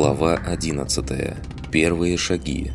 Глава 11. Первые шаги.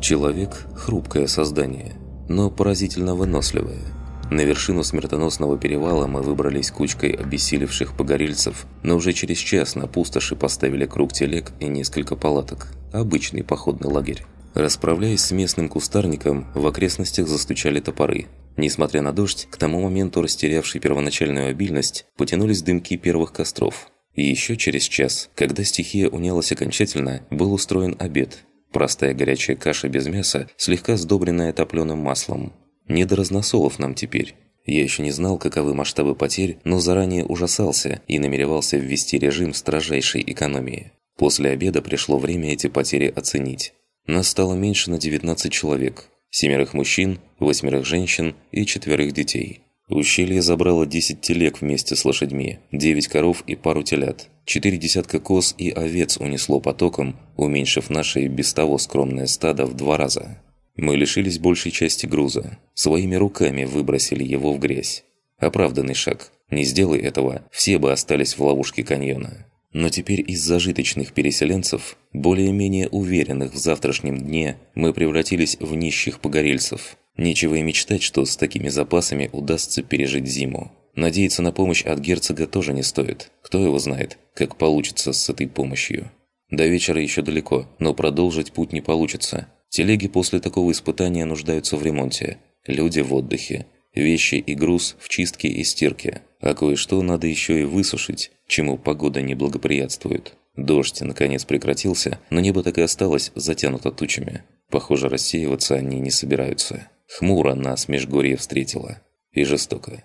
Человек – хрупкое создание, но поразительно выносливое. На вершину смертоносного перевала мы выбрались кучкой обессилевших погорельцев, но уже через час на пустоши поставили круг телег и несколько палаток. Обычный походный лагерь. Расправляясь с местным кустарником, в окрестностях застучали топоры. Несмотря на дождь, к тому моменту растерявший первоначальную обильность, потянулись дымки первых костров – и еще через час, когда стихия унялась окончательно, был устроен обед. Простая горячая каша без мяса, слегка сдобренная топленым маслом. Не до разносолов нам теперь. Я еще не знал, каковы масштабы потерь, но заранее ужасался и намеревался ввести режим строжайшей экономии. После обеда пришло время эти потери оценить. Нас стало меньше на 19 человек. Семерых мужчин, восьмерых женщин и четверых детей. Ущелье забрало 10 телег вместе с лошадьми, 9 коров и пару телят. Четыре десятка коз и овец унесло потоком, уменьшив наше и без того скромное стадо в два раза. Мы лишились большей части груза. Своими руками выбросили его в грязь. Оправданный шаг. Не сделай этого, все бы остались в ловушке каньона. Но теперь из зажиточных переселенцев, более-менее уверенных в завтрашнем дне, мы превратились в нищих погорельцев, Нечего и мечтать, что с такими запасами удастся пережить зиму. Надеяться на помощь от герцога тоже не стоит. Кто его знает, как получится с этой помощью. До вечера еще далеко, но продолжить путь не получится. Телеги после такого испытания нуждаются в ремонте. Люди в отдыхе. Вещи и груз в чистке и стирке. А кое-что надо еще и высушить, чему погода не благоприятствует. Дождь наконец прекратился, но небо так и осталось затянуто тучами. Похоже, рассеиваться они не собираются. Хмуро нас межгорье встретило. И жестоко.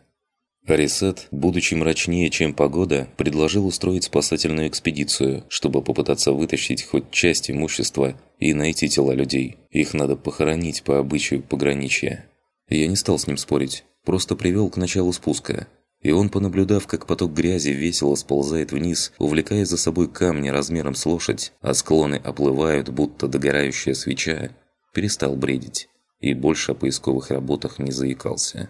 Арисет, будучи мрачнее, чем погода, предложил устроить спасательную экспедицию, чтобы попытаться вытащить хоть часть имущества и найти тела людей. Их надо похоронить по обычаю пограничья. Я не стал с ним спорить, просто привел к началу спуска. И он, понаблюдав, как поток грязи весело сползает вниз, увлекая за собой камни размером с лошадь, а склоны оплывают, будто догорающая свеча, перестал бредить и больше о поисковых работах не заикался.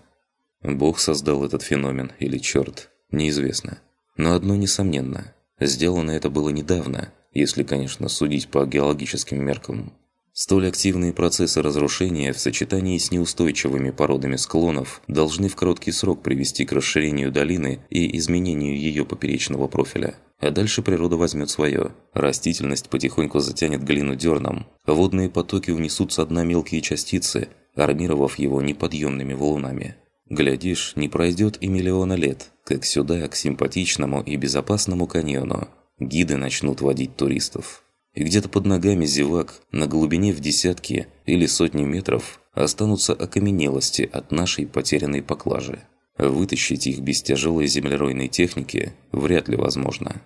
Бог создал этот феномен или черт, неизвестно. Но одно несомненно, сделано это было недавно, если, конечно, судить по геологическим меркам. Столь активные процессы разрушения в сочетании с неустойчивыми породами склонов должны в короткий срок привести к расширению долины и изменению ее поперечного профиля. А дальше природа возьмет свое. Растительность потихоньку затянет глину дерном, водные потоки унесут со дна мелкие частицы, армировав его неподъемными валунами. Глядишь, не пройдет и миллиона лет, как сюда, к симпатичному и безопасному каньону, гиды начнут водить туристов. И где-то под ногами зевак, на глубине в десятки или сотни метров, останутся окаменелости от нашей потерянной поклажи. Вытащить их без тяжелой землеройной техники вряд ли возможно.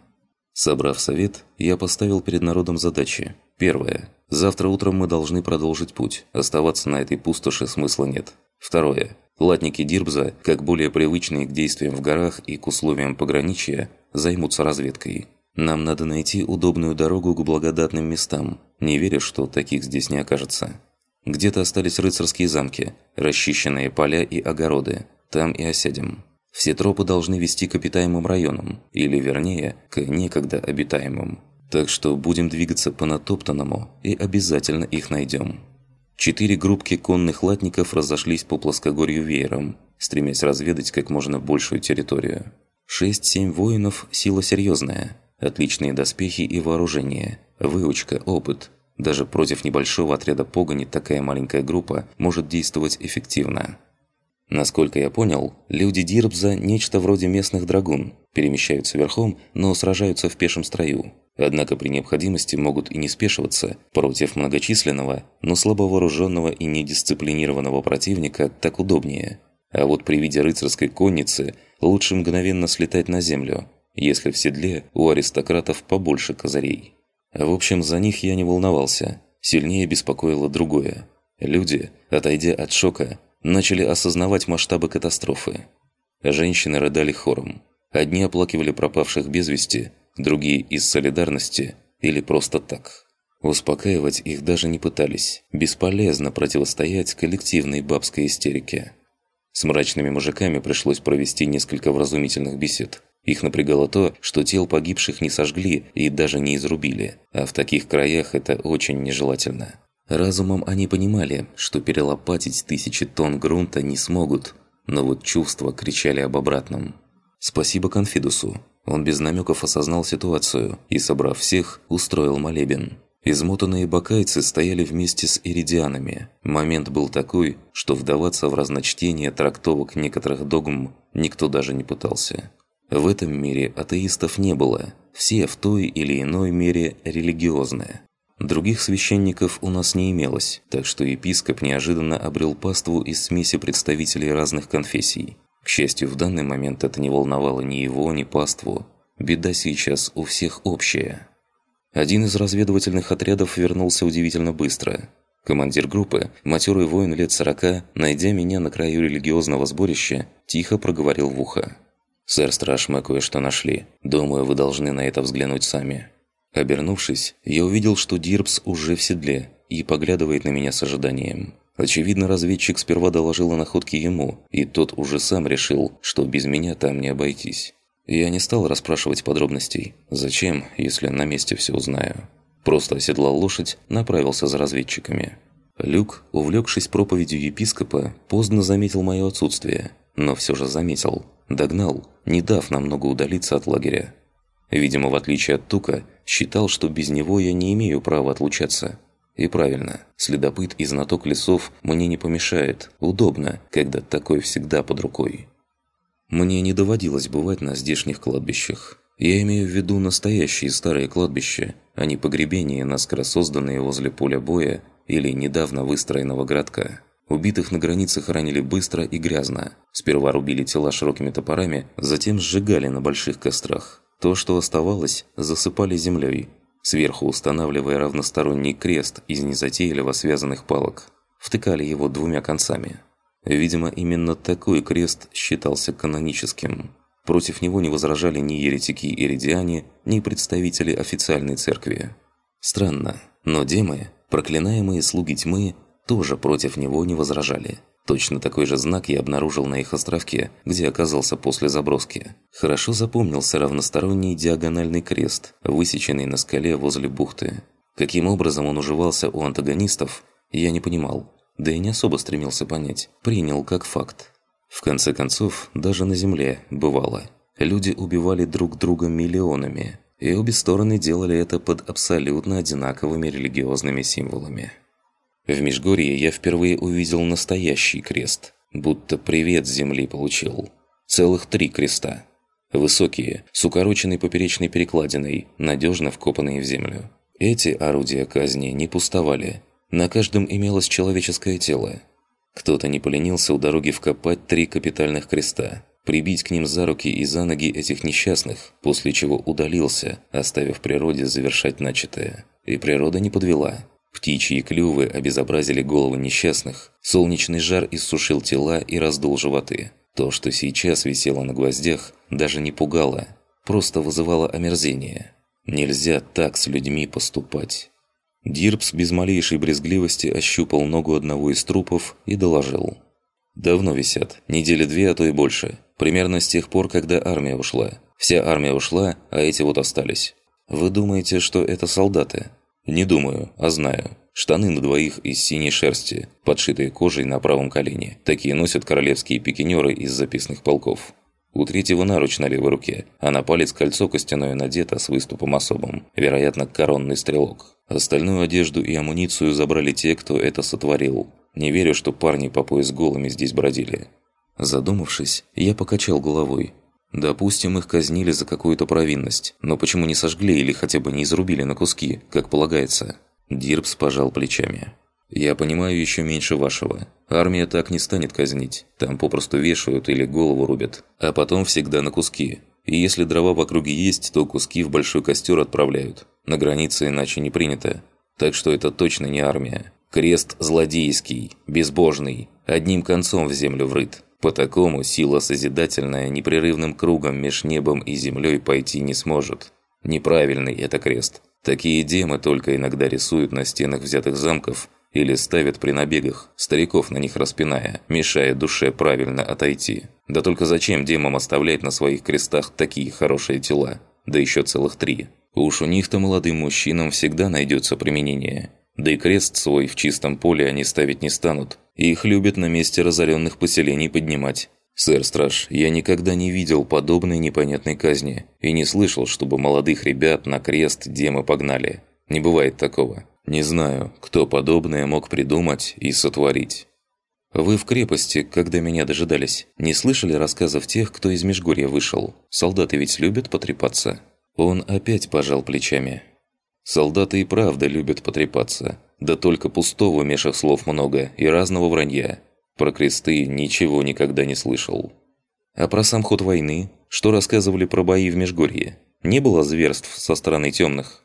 Собрав совет, я поставил перед народом задачи. Первое. Завтра утром мы должны продолжить путь. Оставаться на этой пустоши смысла нет. Второе. Латники Дирбза, как более привычные к действиям в горах и к условиям пограничья, займутся разведкой. Нам надо найти удобную дорогу к благодатным местам. Не верю, что таких здесь не окажется. Где-то остались рыцарские замки, расчищенные поля и огороды. Там и осядем. Все тропы должны вести к обитаемым районам, или вернее, к некогда обитаемым. Так что будем двигаться по натоптанному и обязательно их найдем. Четыре группки конных латников разошлись по плоскогорью веером, стремясь разведать как можно большую территорию. Шесть-семь воинов – сила серьезная. Отличные доспехи и вооружение, выучка, опыт. Даже против небольшого отряда погони такая маленькая группа может действовать эффективно. Насколько я понял, люди Дирбза – нечто вроде местных драгун, перемещаются верхом, но сражаются в пешем строю. Однако при необходимости могут и не спешиваться против многочисленного, но слабо вооруженного и недисциплинированного противника так удобнее. А вот при виде рыцарской конницы лучше мгновенно слетать на землю, если в седле у аристократов побольше козырей. В общем, за них я не волновался. Сильнее беспокоило другое. Люди, отойдя от шока, начали осознавать масштабы катастрофы. Женщины рыдали хором. Одни оплакивали пропавших без вести, другие из солидарности или просто так. Успокаивать их даже не пытались. Бесполезно противостоять коллективной бабской истерике. С мрачными мужиками пришлось провести несколько вразумительных бесед. Их напрягало то, что тел погибших не сожгли и даже не изрубили, а в таких краях это очень нежелательно. Разумом они понимали, что перелопатить тысячи тонн грунта не смогут, но вот чувства кричали об обратном. Спасибо Конфидусу. Он без намеков осознал ситуацию и, собрав всех, устроил молебен. Измотанные бакайцы стояли вместе с иридианами. Момент был такой, что вдаваться в разночтение трактовок некоторых догм никто даже не пытался. В этом мире атеистов не было, все в той или иной мере религиозные. Других священников у нас не имелось, так что епископ неожиданно обрел паству из смеси представителей разных конфессий. К счастью, в данный момент это не волновало ни его, ни паству. Беда сейчас у всех общая. Один из разведывательных отрядов вернулся удивительно быстро. Командир группы, матерый воин лет сорока, найдя меня на краю религиозного сборища, тихо проговорил в ухо. «Сэр Страж, мы кое-что нашли. Думаю, вы должны на это взглянуть сами». Обернувшись, я увидел, что Дирбс уже в седле и поглядывает на меня с ожиданием. Очевидно, разведчик сперва доложил о находке ему, и тот уже сам решил, что без меня там не обойтись. Я не стал расспрашивать подробностей. Зачем, если на месте все узнаю? Просто оседлал лошадь, направился за разведчиками. Люк, увлекшись проповедью епископа, поздно заметил мое отсутствие, но все же заметил. Догнал, не дав намного удалиться от лагеря. Видимо, в отличие от Тука, считал, что без него я не имею права отлучаться. И правильно, следопыт и знаток лесов мне не помешает. Удобно, когда такой всегда под рукой. Мне не доводилось бывать на здешних кладбищах. Я имею в виду настоящие старые кладбища, а не погребения, наскоро созданные возле поля боя или недавно выстроенного городка. Убитых на границе хоронили быстро и грязно. Сперва рубили тела широкими топорами, затем сжигали на больших кострах. То, что оставалось, засыпали землей, сверху устанавливая равносторонний крест из незатейливо связанных палок. Втыкали его двумя концами. Видимо, именно такой крест считался каноническим. Против него не возражали ни еретики-иридиане, ни представители официальной церкви. Странно, но демы, проклинаемые слуги тьмы, тоже против него не возражали. Точно такой же знак я обнаружил на их островке, где оказался после заброски. Хорошо запомнился равносторонний диагональный крест, высеченный на скале возле бухты. Каким образом он уживался у антагонистов, я не понимал да и не особо стремился понять, принял как факт. В конце концов, даже на Земле бывало. Люди убивали друг друга миллионами, и обе стороны делали это под абсолютно одинаковыми религиозными символами. В Межгорье я впервые увидел настоящий крест, будто привет с земли получил. Целых три креста. Высокие, с укороченной поперечной перекладиной, надежно вкопанные в землю. Эти орудия казни не пустовали, на каждом имелось человеческое тело. Кто-то не поленился у дороги вкопать три капитальных креста, прибить к ним за руки и за ноги этих несчастных, после чего удалился, оставив природе завершать начатое. И природа не подвела. Птичьи клювы обезобразили головы несчастных, солнечный жар иссушил тела и раздул животы. То, что сейчас висело на гвоздях, даже не пугало, просто вызывало омерзение. Нельзя так с людьми поступать. Дирбс без малейшей брезгливости ощупал ногу одного из трупов и доложил. «Давно висят. Недели две, а то и больше. Примерно с тех пор, когда армия ушла. Вся армия ушла, а эти вот остались. Вы думаете, что это солдаты?» «Не думаю, а знаю. Штаны на двоих из синей шерсти, подшитые кожей на правом колене. Такие носят королевские пикинеры из записных полков. У третьего наруч на левой руке, а на палец кольцо костяное надето с выступом особым, вероятно, коронный стрелок. Остальную одежду и амуницию забрали те, кто это сотворил. Не верю, что парни по пояс голыми здесь бродили. Задумавшись, я покачал головой. Допустим, их казнили за какую-то провинность, но почему не сожгли или хотя бы не изрубили на куски, как полагается? Дирбс пожал плечами. «Я понимаю еще меньше вашего. Армия так не станет казнить. Там попросту вешают или голову рубят. А потом всегда на куски. И если дрова в округе есть, то куски в большой костер отправляют. На границе иначе не принято. Так что это точно не армия. Крест злодейский, безбожный, одним концом в землю врыт. По такому сила созидательная непрерывным кругом меж небом и землей пойти не сможет. Неправильный это крест. Такие демы только иногда рисуют на стенах взятых замков или ставят при набегах, стариков на них распиная, мешая душе правильно отойти. Да только зачем демам оставлять на своих крестах такие хорошие тела? Да еще целых три. Уж у них-то молодым мужчинам всегда найдется применение. Да и крест свой в чистом поле они ставить не станут. И их любят на месте разоренных поселений поднимать. «Сэр Страж, я никогда не видел подобной непонятной казни и не слышал, чтобы молодых ребят на крест демы погнали. Не бывает такого. Не знаю, кто подобное мог придумать и сотворить». «Вы в крепости, когда меня дожидались, не слышали рассказов тех, кто из Межгорья вышел? Солдаты ведь любят потрепаться?» Он опять пожал плечами. «Солдаты и правда любят потрепаться. Да только пустого мешах слов много и разного вранья. Про кресты ничего никогда не слышал. А про сам ход войны? Что рассказывали про бои в Межгорье? Не было зверств со стороны темных?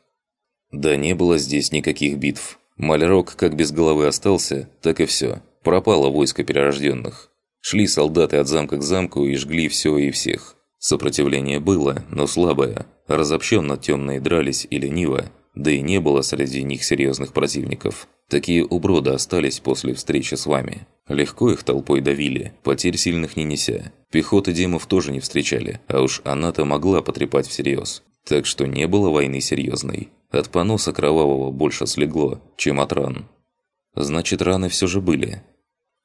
Да не было здесь никаких битв. Мальрок как без головы остался, так и все. Пропало войско перерожденных. Шли солдаты от замка к замку и жгли все и всех. Сопротивление было, но слабое. Разобщенно темные дрались и лениво, да и не было среди них серьезных противников. Такие уброды остались после встречи с вами. Легко их толпой давили, потерь сильных не неся. Пехоты демов тоже не встречали, а уж она-то могла потрепать всерьез. Так что не было войны серьезной. От поноса кровавого больше слегло, чем от ран. Значит, раны все же были.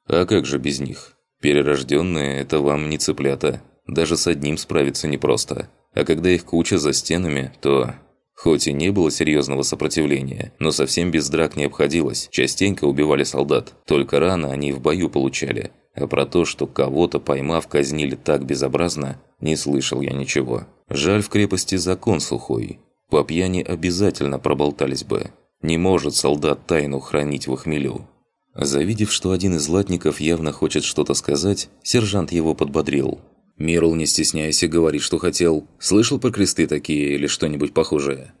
А как же без них? Перерожденные – это вам не цыплята. Даже с одним справиться непросто. А когда их куча за стенами, то Хоть и не было серьезного сопротивления, но совсем без драк не обходилось. Частенько убивали солдат. Только рано они в бою получали. А про то, что кого-то поймав казнили так безобразно, не слышал я ничего. Жаль, в крепости закон сухой. По пьяни обязательно проболтались бы. Не может солдат тайну хранить в хмелю. Завидев, что один из латников явно хочет что-то сказать, сержант его подбодрил. Мирл, не стесняйся, говори, что хотел. Слышал про кресты такие или что-нибудь похожее?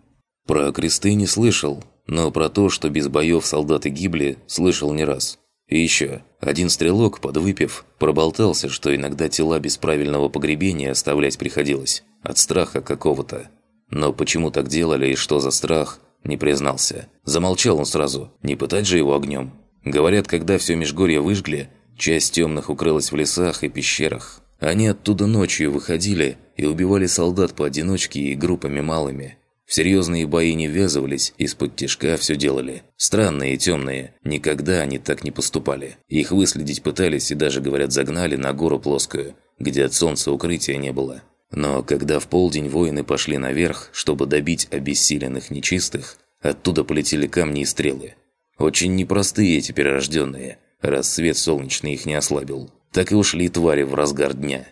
Про кресты не слышал, но про то, что без боев солдаты гибли, слышал не раз. И еще, один стрелок, подвыпив, проболтался, что иногда тела без правильного погребения оставлять приходилось. От страха какого-то. Но почему так делали и что за страх, не признался. Замолчал он сразу, не пытать же его огнем. Говорят, когда все Межгорье выжгли, часть темных укрылась в лесах и пещерах. Они оттуда ночью выходили и убивали солдат поодиночке и группами малыми. В серьезные бои не ввязывались, из-под тяжка все делали. Странные и темные, никогда они так не поступали. Их выследить пытались и даже, говорят, загнали на гору плоскую, где от солнца укрытия не было. Но когда в полдень воины пошли наверх, чтобы добить обессиленных нечистых, оттуда полетели камни и стрелы. Очень непростые эти перерожденные, раз свет солнечный их не ослабил так и ушли твари в разгар дня.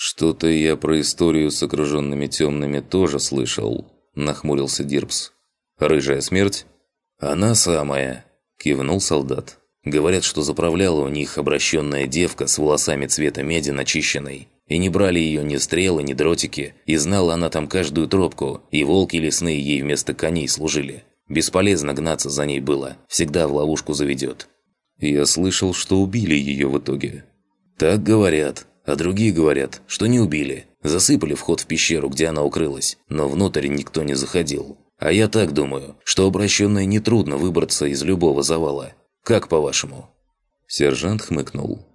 «Что-то я про историю с окруженными темными тоже слышал», – нахмурился Дирбс. «Рыжая смерть?» «Она самая», – кивнул солдат. «Говорят, что заправляла у них обращенная девка с волосами цвета меди начищенной. И не брали ее ни стрелы, ни дротики, и знала она там каждую тропку, и волки лесные ей вместо коней служили. Бесполезно гнаться за ней было, всегда в ловушку заведет». «Я слышал, что убили ее в итоге», «Так говорят. А другие говорят, что не убили. Засыпали вход в пещеру, где она укрылась, но внутрь никто не заходил. А я так думаю, что обращенной нетрудно выбраться из любого завала. Как по-вашему?» Сержант хмыкнул.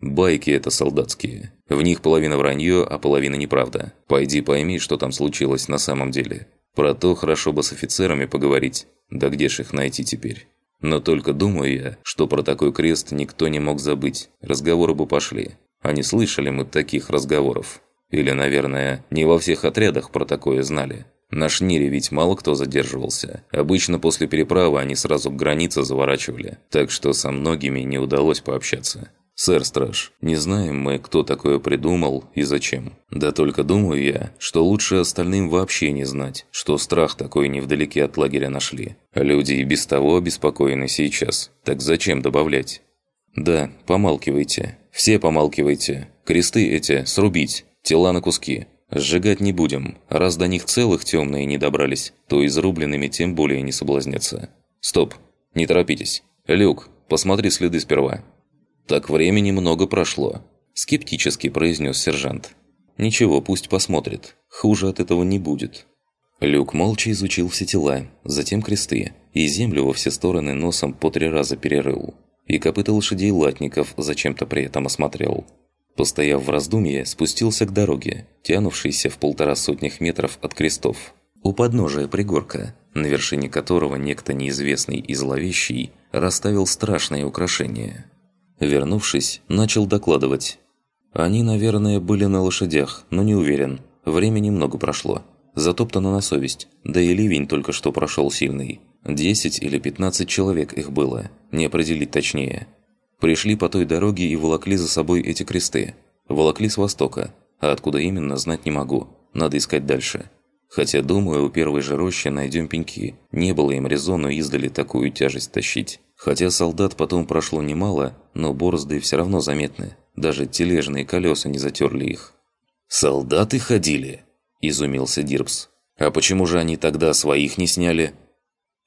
«Байки это солдатские. В них половина вранье, а половина неправда. Пойди пойми, что там случилось на самом деле. Про то хорошо бы с офицерами поговорить. Да где ж их найти теперь?» Но только думаю я, что про такой крест никто не мог забыть. Разговоры бы пошли. А не слышали мы таких разговоров. Или, наверное, не во всех отрядах про такое знали. На Шнире ведь мало кто задерживался. Обычно после переправы они сразу к границе заворачивали. Так что со многими не удалось пообщаться. «Сэр Страж, не знаем мы, кто такое придумал и зачем. Да только думаю я, что лучше остальным вообще не знать, что страх такой невдалеке от лагеря нашли. Люди и без того обеспокоены сейчас, так зачем добавлять?» «Да, помалкивайте. Все помалкивайте. Кресты эти срубить, тела на куски. Сжигать не будем. Раз до них целых темные не добрались, то изрубленными тем более не соблазнятся. Стоп, не торопитесь. Люк, посмотри следы сперва». «Так времени много прошло», – скептически произнес сержант. «Ничего, пусть посмотрит. Хуже от этого не будет». Люк молча изучил все тела, затем кресты, и землю во все стороны носом по три раза перерыл. И копыта лошадей латников зачем-то при этом осмотрел. Постояв в раздумье, спустился к дороге, тянувшейся в полтора сотнях метров от крестов. У подножия пригорка, на вершине которого некто неизвестный и зловещий расставил страшные украшения. Вернувшись, начал докладывать. Они, наверное, были на лошадях, но не уверен. Времени много прошло. Затоптано на совесть, да и ливень только что прошел сильный. 10 или 15 человек их было, не определить точнее. Пришли по той дороге и волокли за собой эти кресты. Волокли с востока, а откуда именно, знать не могу. Надо искать дальше. Хотя, думаю, у первой же рощи найдем пеньки. Не было им резону издали такую тяжесть тащить. Хотя солдат потом прошло немало, но борозды все равно заметны. Даже тележные колеса не затерли их. «Солдаты ходили?» – изумился Дирбс. «А почему же они тогда своих не сняли?»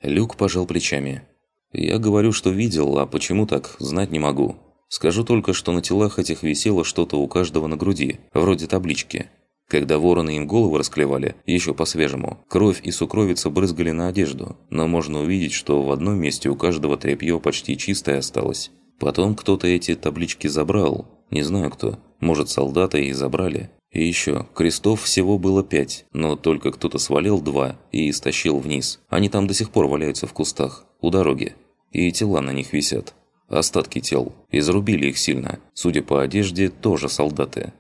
Люк пожал плечами. «Я говорю, что видел, а почему так, знать не могу. Скажу только, что на телах этих висело что-то у каждого на груди, вроде таблички. Когда вороны им головы расклевали, еще по-свежему, кровь и сукровица брызгали на одежду, но можно увидеть, что в одном месте у каждого тряпье почти чистое осталось. Потом кто-то эти таблички забрал, не знаю кто, может солдаты и забрали. И еще, крестов всего было пять, но только кто-то свалил два и истощил вниз. Они там до сих пор валяются в кустах, у дороги. И тела на них висят. Остатки тел. Изрубили их сильно. Судя по одежде, тоже солдаты.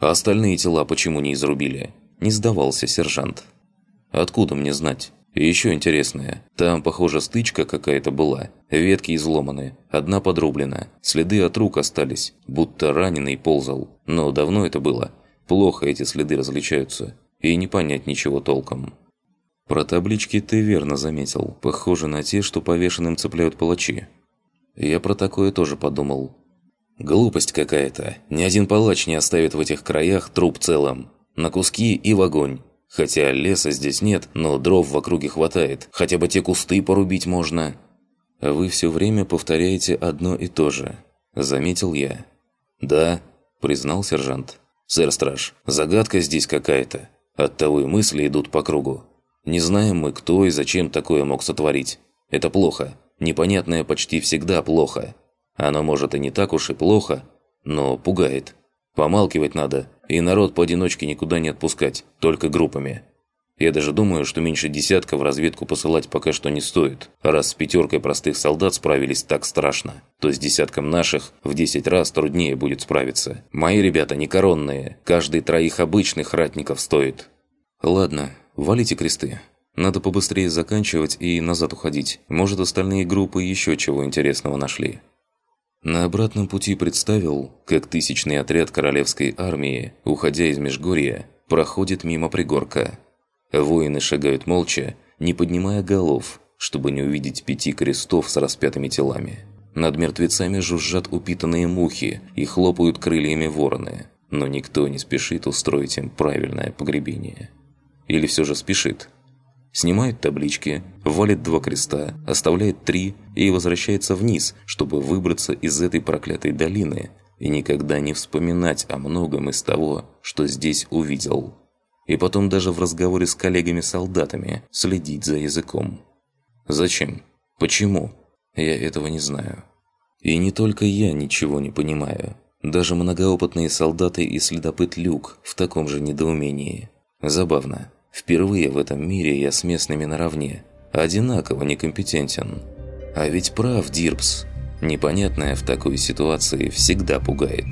А остальные тела почему не изрубили? Не сдавался сержант. Откуда мне знать? И еще интересное. Там, похоже, стычка какая-то была. Ветки изломаны, одна подрублена. Следы от рук остались, будто раненый ползал. Но давно это было. Плохо эти следы различаются. И не понять ничего толком. Про таблички ты верно заметил. Похоже на те, что повешенным цепляют палачи. Я про такое тоже подумал. Глупость какая-то. Ни один палач не оставит в этих краях труп целым. На куски и в огонь. Хотя леса здесь нет, но дров в округе хватает. Хотя бы те кусты порубить можно. Вы все время повторяете одно и то же. Заметил я. Да, признал сержант. Сэр Страж, загадка здесь какая-то. Оттого и мысли идут по кругу. Не знаем мы, кто и зачем такое мог сотворить. Это плохо. Непонятное почти всегда плохо. Оно может и не так уж и плохо, но пугает. Помалкивать надо, и народ поодиночке никуда не отпускать, только группами. Я даже думаю, что меньше десятка в разведку посылать пока что не стоит. Раз с пятеркой простых солдат справились так страшно, то с десятком наших в 10 раз труднее будет справиться. Мои ребята не коронные, каждый троих обычных ратников стоит. Ладно, валите кресты. Надо побыстрее заканчивать и назад уходить. Может, остальные группы еще чего интересного нашли. На обратном пути представил, как тысячный отряд королевской армии, уходя из Межгорья, проходит мимо пригорка. Воины шагают молча, не поднимая голов, чтобы не увидеть пяти крестов с распятыми телами. Над мертвецами жужжат упитанные мухи и хлопают крыльями вороны, но никто не спешит устроить им правильное погребение. Или все же спешит – Снимает таблички, валит два креста, оставляет три и возвращается вниз, чтобы выбраться из этой проклятой долины и никогда не вспоминать о многом из того, что здесь увидел. И потом даже в разговоре с коллегами-солдатами следить за языком. Зачем? Почему? Я этого не знаю. И не только я ничего не понимаю. Даже многоопытные солдаты и следопыт Люк в таком же недоумении. Забавно. Впервые в этом мире я с местными наравне, одинаково некомпетентен. А ведь прав Дирбс. Непонятное в такой ситуации всегда пугает.